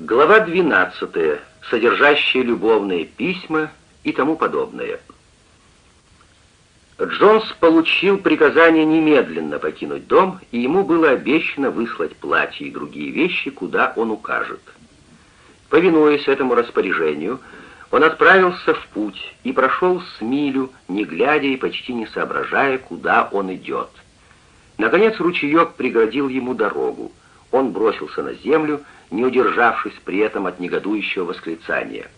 Глава 12, содержащая любовные письма и тому подобное. Джонс получил приказание немедленно покинуть дом, и ему было обещано выслать платье и другие вещи, куда он укажет. Повинуясь этому распоряжению, он отправился в путь и прошел с милю, не глядя и почти не соображая, куда он идет. Наконец ручеек преградил ему дорогу. Он бросился на землю, не удержавшись при этом от негодующего восклицания.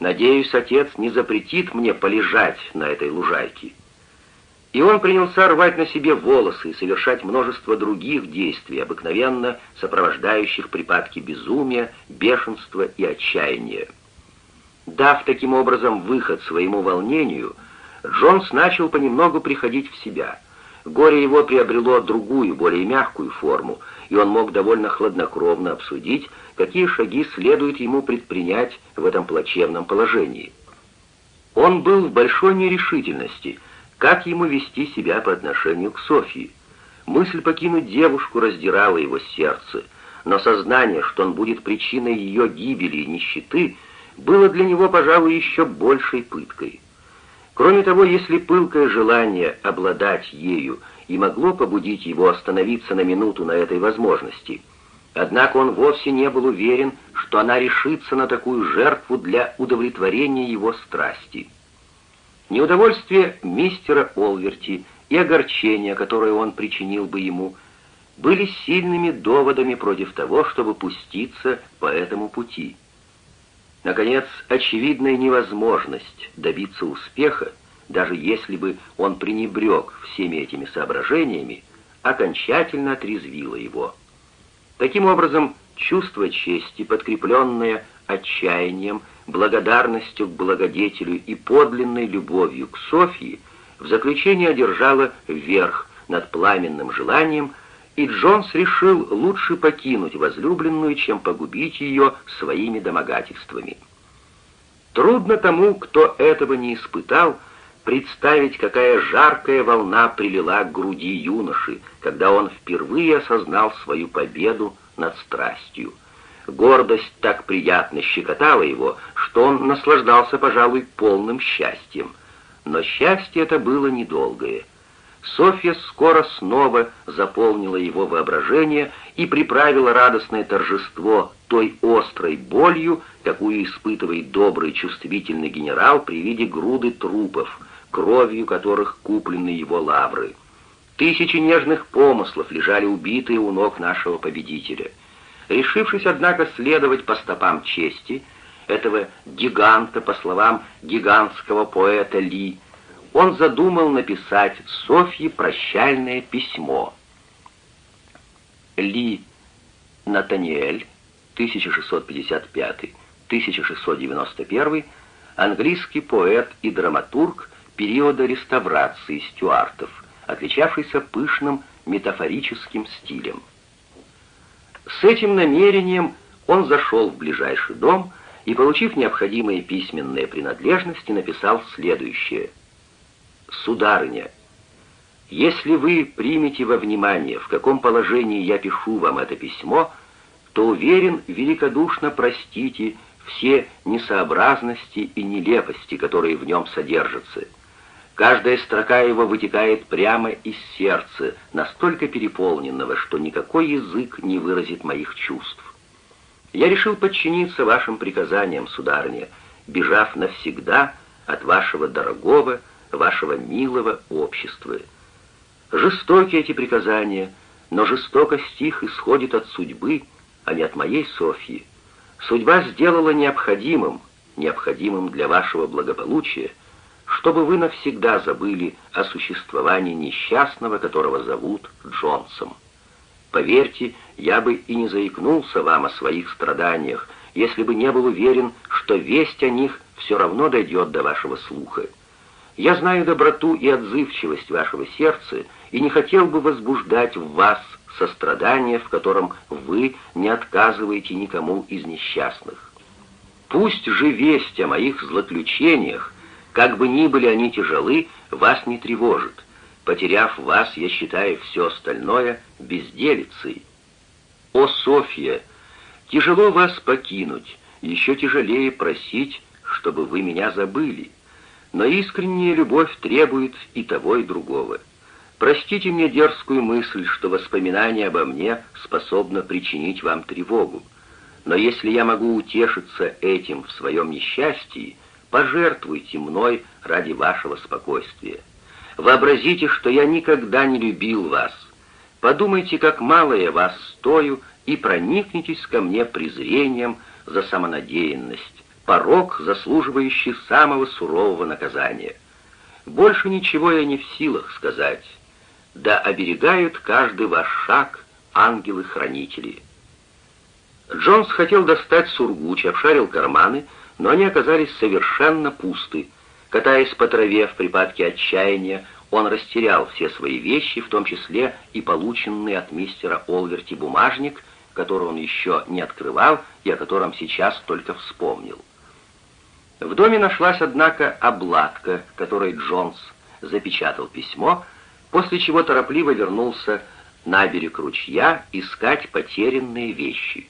«Надеюсь, отец не запретит мне полежать на этой лужайке». И он принялся рвать на себе волосы и совершать множество других действий, обыкновенно сопровождающих припадки безумия, бешенства и отчаяния. Дав таким образом выход своему волнению, Джонс начал понемногу приходить в себя. Горе его приобрело другую, более мягкую форму, и он мог довольно хладнокровно обсудить, какие шаги следует ему предпринять в этом плачевном положении. Он был в большой нерешительности — как ему вести себя по отношению к Софии? Мысль покинуть девушку раздирала его сердце, но сознание, что он будет причиной ее гибели и нищеты, было для него, пожалуй, еще большей пыткой. Кроме того, если пылкое желание обладать ею и могло побудить его остановиться на минуту на этой возможности, однако он вовсе не был уверен, что она решится на такую жертву для удовлетворения его страсти. Неудовольствие мистера Олверти и огорчение, которое он причинил бы ему, были сильными доводами против того, чтобы пуститься по этому пути. Наконец, очевидная невозможность добиться успеха, даже если бы он пренебрег всеми этими соображениями, окончательно отрезвила его. Таким образом, чувство чести, подкрепленное отчаянием, благодарностью к благодетелю и подлинной любовью к Софии, в заключение одержала верх над пламенным желанием, и Джонс решил лучше покинуть возлюбленную, чем погубить ее своими домогательствами. Трудно тому, кто этого не испытал, представить, какая жаркая волна прилила к груди юноши, когда он впервые осознал свою победу над страстью. Гордость так приятно щекотала его, что он наслаждался, пожалуй, полным счастьем. Но счастье это было недолгое. Софья скоро снова заполнила его воображение и приправила радостное торжество той острой болью, какую испытывает добрый чувствительный генерал при виде груды трупов, кровью которых куплены его лавры. Тысячи нежных помыслов лежали убитые у ног нашего победителя — Решившись, однако, следовать по стопам чести, этого гиганта, по словам гигантского поэта Ли, он задумал написать Софье прощальное письмо. Ли Натаниэль, 1655-1691, английский поэт и драматург периода реставрации стюартов, отличавшийся пышным метафорическим стилем. С этим намерением он зашел в ближайший дом и, получив необходимые письменные принадлежности, написал следующее. «Сударыня, если вы примете во внимание, в каком положении я пишу вам это письмо, то, уверен, великодушно простите все несообразности и нелепости, которые в нем содержатся». Каждая строка его вытекает прямо из сердца, настолько переполненного, что никакой язык не выразит моих чувств. Я решил подчиниться вашим приказаниям, сударыня, бежав навсегда от вашего дорогого, вашего милого общества. Жестоки эти приказания, но жестокость их исходит от судьбы, а не от моей Софьи. Судьба сделала необходимым, необходимым для вашего благополучия, чтобы вы навсегда забыли о существовании несчастного, которого зовут Джонсом. Поверьте, я бы и не заикнулся вам о своих страданиях, если бы не был уверен, что весть о них все равно дойдет до вашего слуха. Я знаю доброту и отзывчивость вашего сердца и не хотел бы возбуждать в вас сострадание, в котором вы не отказываете никому из несчастных. Пусть же весть о моих злоключениях как бы ни были они тяжелы, вас не тревожит. Потеряв вас, я считаю все остальное безделицей. О, Софья, Тяжело вас покинуть, еще тяжелее просить, чтобы вы меня забыли. Но искренняя любовь требует и того, и другого. Простите мне дерзкую мысль, что воспоминание обо мне способно причинить вам тревогу. Но если я могу утешиться этим в своем несчастье, пожертвуйте мной ради вашего спокойствия. Вообразите, что я никогда не любил вас. Подумайте, как мало я вас стою, и проникнитесь ко мне презрением за самонадеянность, порог, заслуживающий самого сурового наказания. Больше ничего я не в силах сказать. Да оберегают каждый ваш шаг ангелы-хранители. Джонс хотел достать сургуч, обшарил карманы, но они оказались совершенно пусты. Катаясь по траве в припадке отчаяния, он растерял все свои вещи, в том числе и полученный от мистера Олверти бумажник, который он еще не открывал и о котором сейчас только вспомнил. В доме нашлась, однако, обладка, которой Джонс запечатал письмо, после чего торопливо вернулся на берег ручья искать потерянные вещи.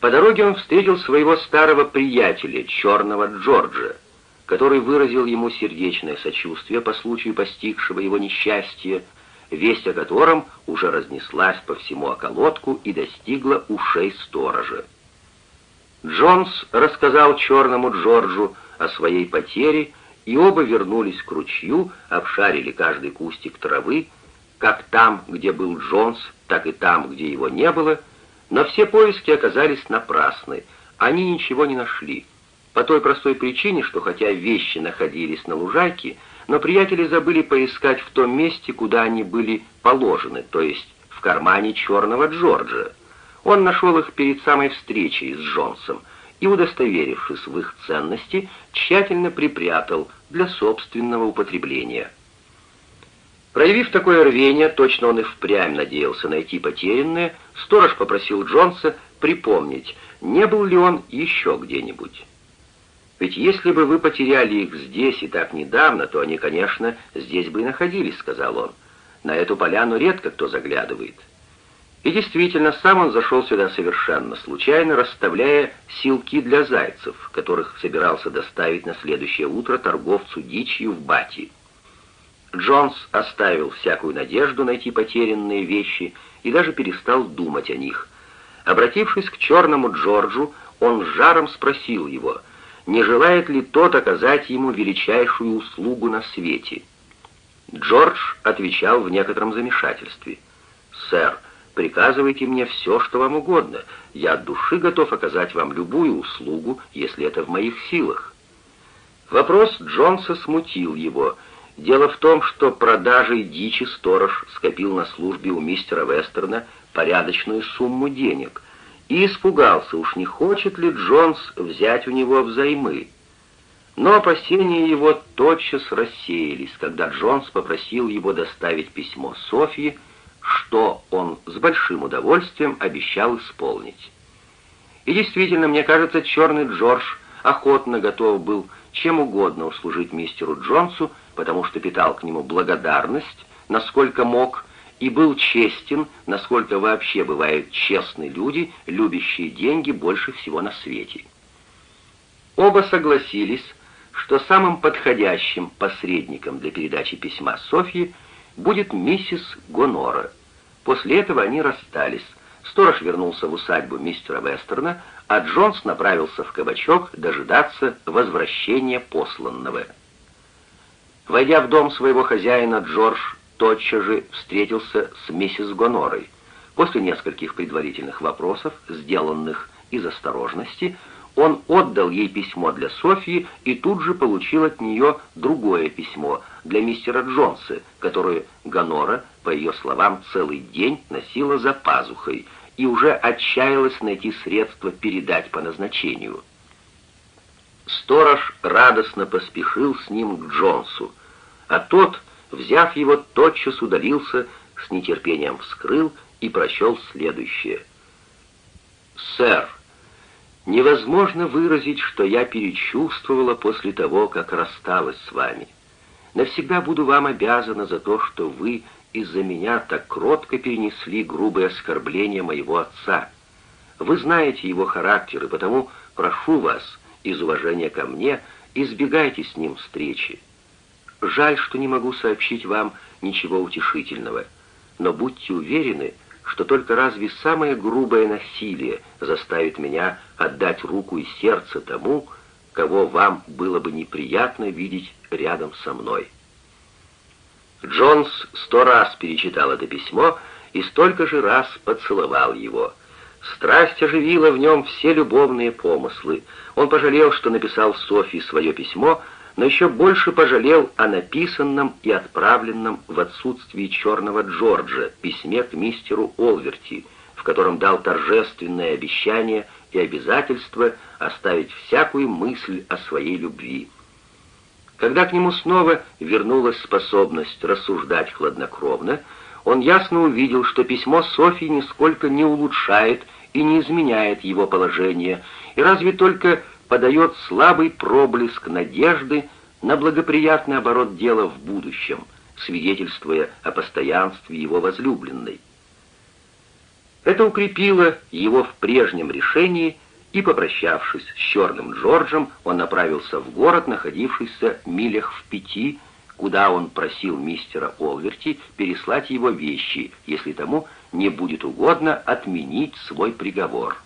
По дороге он встретил своего старого приятеля, черного Джорджа, который выразил ему сердечное сочувствие по случаю постигшего его несчастья, весть о котором уже разнеслась по всему околотку и достигла ушей сторожа. Джонс рассказал черному Джорджу о своей потере, и оба вернулись к ручью, обшарили каждый кустик травы, как там, где был Джонс, так и там, где его не было — но все поиски оказались напрасны, они ничего не нашли. По той простой причине, что хотя вещи находились на лужайке, но приятели забыли поискать в том месте, куда они были положены, то есть в кармане черного Джорджа. Он нашел их перед самой встречей с Джонсом и, удостоверившись в их ценности, тщательно припрятал для собственного употребления. Проявив такое рвение, точно он и впрямь надеялся найти потерянное, сторож попросил Джонса припомнить, не был ли он еще где-нибудь. Ведь если бы вы потеряли их здесь и так недавно, то они, конечно, здесь бы и находились, сказал он. На эту поляну редко кто заглядывает. И действительно, сам он зашел сюда совершенно случайно, расставляя силки для зайцев, которых собирался доставить на следующее утро торговцу дичью в Бати. Джонс оставил всякую надежду найти потерянные вещи и даже перестал думать о них. Обратившись к черному Джорджу, он с жаром спросил его, не желает ли тот оказать ему величайшую услугу на свете. Джордж отвечал в некотором замешательстве. «Сэр, приказывайте мне все, что вам угодно. Я от души готов оказать вам любую услугу, если это в моих силах». Вопрос Джонса смутил его, Дело в том, что продажей дичи сторож скопил на службе у мистера Вестерна порядочную сумму денег и испугался, уж не хочет ли Джонс взять у него взаймы. Но опасения его тотчас рассеялись, когда Джонс попросил его доставить письмо Софье, что он с большим удовольствием обещал исполнить. И действительно, мне кажется, черный Джордж охотно готов был чем угодно услужить мистеру Джонсу, потому что питал к нему благодарность, насколько мог, и был честен, насколько вообще бывают честные люди, любящие деньги больше всего на свете. Оба согласились, что самым подходящим посредником для передачи письма Софьи будет миссис Гонора. После этого они расстались. Сторож вернулся в усадьбу мистера Вестерна, а Джонс направился в кабачок дожидаться возвращения посланного. Войдя в дом своего хозяина, Джордж тотчас же встретился с миссис Гонорой. После нескольких предварительных вопросов, сделанных из осторожности, он отдал ей письмо для Софьи и тут же получил от нее другое письмо для мистера Джонса, которое Гонора, по ее словам, целый день носила за пазухой и уже отчаялась найти средства передать по назначению. Сторож радостно поспешил с ним к Джонсу, а тот, взяв его, тотчас удалился, с нетерпением вскрыл и прочел следующее. «Сэр, невозможно выразить, что я перечувствовала после того, как рассталась с вами. Навсегда буду вам обязана за то, что вы из-за меня так кротко перенесли грубые оскорбления моего отца. Вы знаете его характер, и потому прошу вас, из уважения ко мне, избегайте с ним встречи. Жаль, что не могу сообщить вам ничего утешительного, но будьте уверены, что только разве самое грубое насилие заставит меня отдать руку и сердце тому, кого вам было бы неприятно видеть рядом со мной. Джонс сто раз перечитал это письмо и столько же раз поцеловал его. Страсть оживила в нем все любовные помыслы. Он пожалел, что написал Софии свое письмо, но еще больше пожалел о написанном и отправленном в отсутствии черного Джорджа письме к мистеру Олверти, в котором дал торжественное обещание и обязательство оставить всякую мысль о своей любви. Когда к нему снова вернулась способность рассуждать хладнокровно, он ясно увидел, что письмо Софии нисколько не улучшает и не изменяет его положение, и разве только подает слабый проблеск надежды на благоприятный оборот дела в будущем, свидетельствуя о постоянстве его возлюбленной. Это укрепило его в прежнем решении, и, попрощавшись с Черным Джорджем, он направился в город, находившийся милях в пяти, куда он просил мистера Олверти переслать его вещи, если тому не будет угодно отменить свой приговор.